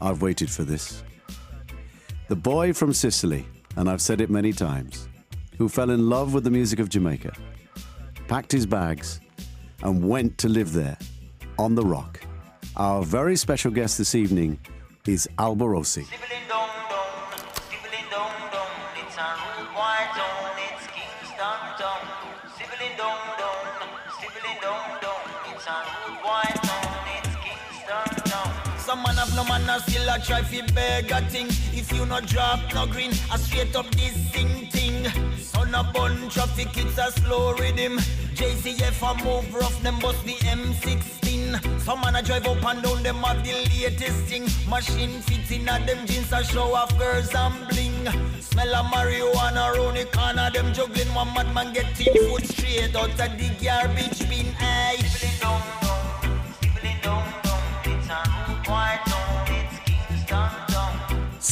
I've waited for this. The boy from Sicily, and I've said it many times, who fell in love with the music of Jamaica, packed his bags, and went to live there on the rock. Our very special guest this evening is Alborosie. Some man have no man, still a try fi beg a thing. If you no drop no green, I straight up this sing thing. Son a bun traffic, it's a slow rhythm. JCF a move rough, them bust the M16. Some man a drive up and down, them have the latest thing. Machine fits in a them jeans a show off girls and bling. Smell of marijuana round the corner, them juggling. One madman get ten foot straight out of the garbage bin. Aye.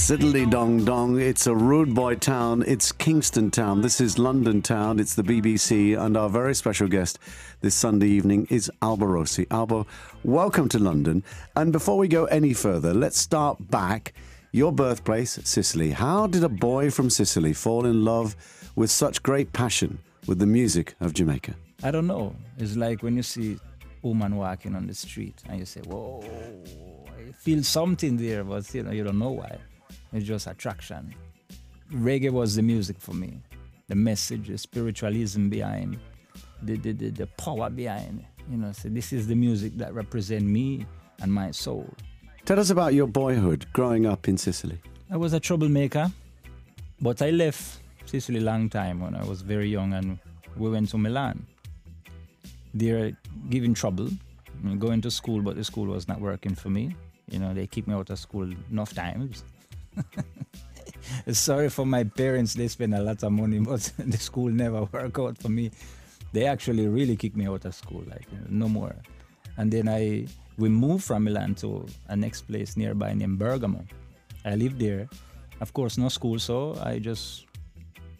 Siddly dong dong, it's a rude boy town, it's Kingston town, this is London town, it's the BBC, and our very special guest this Sunday evening is Alborosie. Alba, welcome to London. And before we go any further, let's start back. Your birthplace, Sicily. How did a boy from Sicily fall in love with such great passion with the music of Jamaica? I don't know. It's like when you see a woman walking on the street and you say, "Whoa, I feel something there," but you know you don't know why. It's just attraction. Reggae was the music for me. The message, the spiritualism behind, the the, the, the power behind. You know, so this is the music that represent me and my soul. Tell us about your boyhood growing up in Sicily. I was a troublemaker, but I left Sicily long time when I was very young, and we went to Milan. They're giving trouble, going to school, but the school was not working for me. You know, they kicked me out of school enough times. Sorry for my parents; they spend a lot of money, but the school never worked out for me. They actually really kicked me out of school, like no more. And then I we moved from Milan to a next place nearby named Bergamo. I lived there. Of course, no school, so I just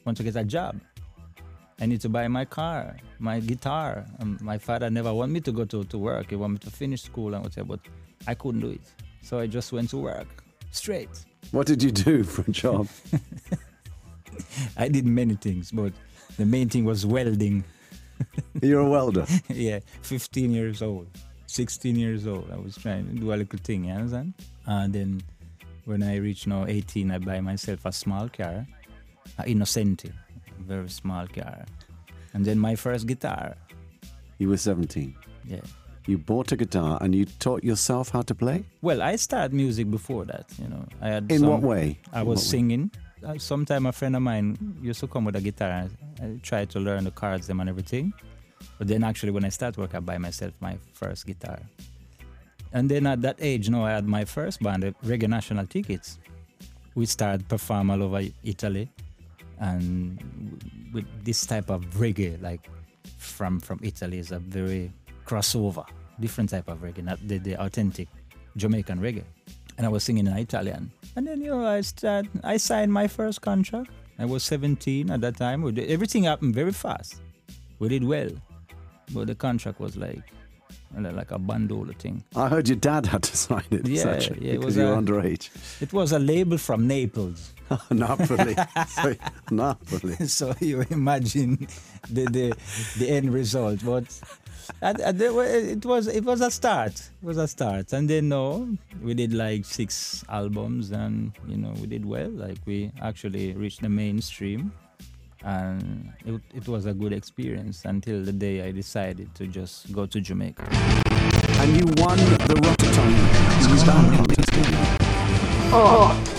want to get a job. I need to buy my car, my guitar. Um, my father never wanted me to go to, to work. He wanted me to finish school and whatever, but I couldn't do it. So I just went to work straight. What did you do for a job? I did many things, but the main thing was welding. You're a welder. yeah, 15 years old, 16 years old. I was trying to do a little thing, you understand? And then when I reached now 18, I buy myself a small car, a Innocenti, a very small car. And then my first guitar. You were 17. Yeah. You bought a guitar and you taught yourself how to play? Well, I started music before that, you know. I had In some- what way? I was what way? singing. Uh, sometime a friend of mine used to come with a guitar. And I tried to learn the chords them and everything. But then actually when I start work, I buy myself my first guitar. And then at that age, you know, I had my first band, the Reggae National Tickets. We started perform all over Italy and with this type of reggae, like from from Italy, is a very crossover, different type of reggae, not the, the authentic Jamaican reggae. And I was singing in Italian. And then you know, I start, I signed my first contract. I was 17 at that time. Did, everything happened very fast. We did well, but the contract was like like a bandola thing. I heard your dad had to sign it, Yeah, actually, yeah, it because you were underage. It was a label from Naples. Napoli. So- Napoli. so you imagine the the, the end result. But at, at the, it was it was a start. It was a start, and then no, we did like six albums, and you know we did well. Like we actually reached the mainstream, and it, it was a good experience until the day I decided to just go to Jamaica. And you won the Rototom Star Contest. didn't you? Oh,